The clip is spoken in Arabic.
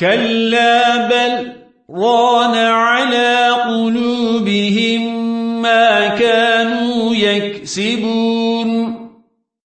كلا بل ران على قلوبهم ما كانوا يكسبون